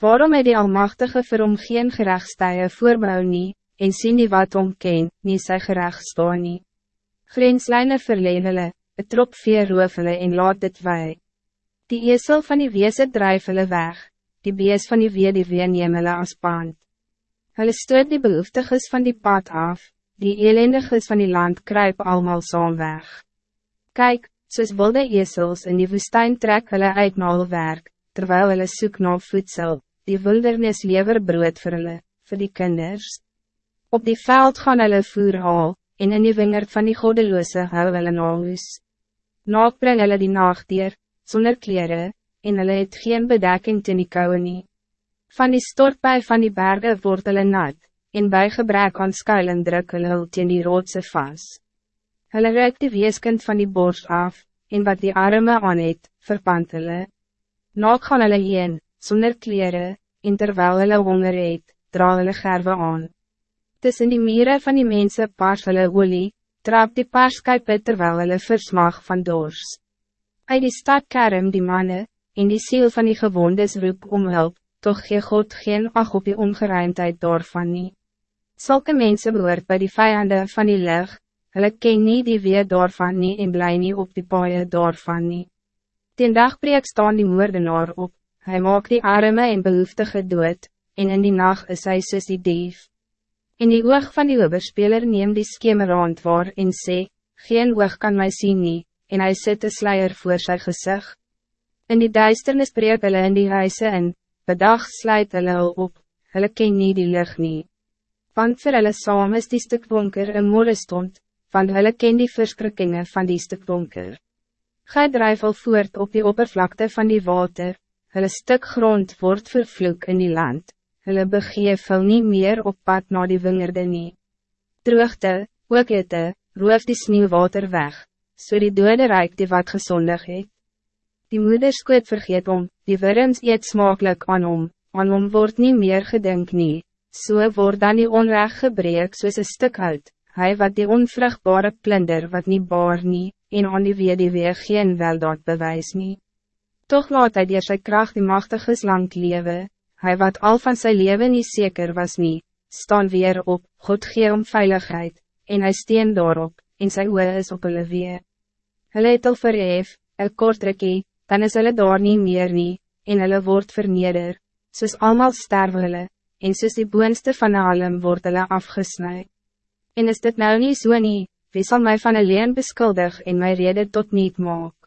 Waarom het die Almachtige vir hom geen gerechtstuie voorbouw nie, en sien nie wat hom ken, nie sy gerechtstaan nie. Grenslijne verleen hulle, het trop vee roof hulle en laat dit wij. Die esel van die weese drijf hulle weg, die bees van die wee die wee neem hulle as paand. Hulle stoot die behoeftiges van die pad af, die elendiges van die land kruip allemaal saam weg. Kijk, soos wilde esels in die woestijn trek hulle uit na hulle werk, terwijl hulle soek na voedsel, die wildernis lever brood vir hulle, vir die kinders. Op die veld gaan hulle voer haal, en in die wingerd van die godeloose hou hulle na huis. Naak bring hulle die nachtdier, zonder kleren, en hulle het geen bedekking ten die kouwe nie. Van die stortbij van die bergen word hulle nat, en bij gebrek aan skuilen druk hulle hul teen die roodse vas. Hulle ruik die weeskind van die borst af, en wat die arme aan het, verpand hulle. Naak gaan hulle heen, zonder kleren, en terwijl hulle honger het, dra hulle gerwe aan. Tussen die mieren van die mensen paars hulle olie, trap die paarskuipe terwijl hulle versmag van dors. Uit die stad kerm die mannen, en die ziel van die gewondes roep om hulp, toch gee God geen ag op die ongeruimdheid daarvan nie. Zulke mensen behoort bij die vijanden van die lig, hulle ken nie die weer daarvan nie en bly nie op die paaie daarvan nie. Ten dagbreek staan die moordenaar op, Hij maakt die arme en behoeftige dood, en in die nacht is hij soos die dief. In die oog van die oberspeler neem die skemerand waar en sê, geen oog kan mij zien nie, en hij zet de sluier voor zijn gezicht. In die duisternis breek hulle in die huise in, bedag sluit hulle hul op, hulle ken nie die lucht nie. Want vir hulle saam is die stuk donker een molle stond, van hulle ken die verskrikkingen van die stuk donker. Gij drijf al voort op die oppervlakte van die water, hulle stuk grond wordt vervloek in die land, hulle begeef hulle nie meer op pad na die wingerde nie. Droogte, ook ete, roof die sneeuwwater weg, so die dode reik die wat gezondig het. Die moeder skoot vergeet om, die wurms eet smakelijk aan om, aan om word nie meer gedink nie, so word dan die onrecht gebreek soos een stuk hout, hy wat die onvruchtbare plunder wat niet baar nie, en aan die weer geen weldaad bewys nie. Toch laat hij die sy kracht die machtige lang lewe, hij wat al van zijn leven niet zeker was niet, staan weer op, God gee om veiligheid, en hij steen daarop, en sy oe is op hulle wee. Hulle het al verhef, el kortrikkie, dan is hulle daar nie meer nie, en hulle word verneder, soos allemaal sterwe hulle, en soos die boonste van allem word hulle afgesnij. En is dit nou niet so nie, wie zal mij van alleen beskuldig en my rede tot niet maak?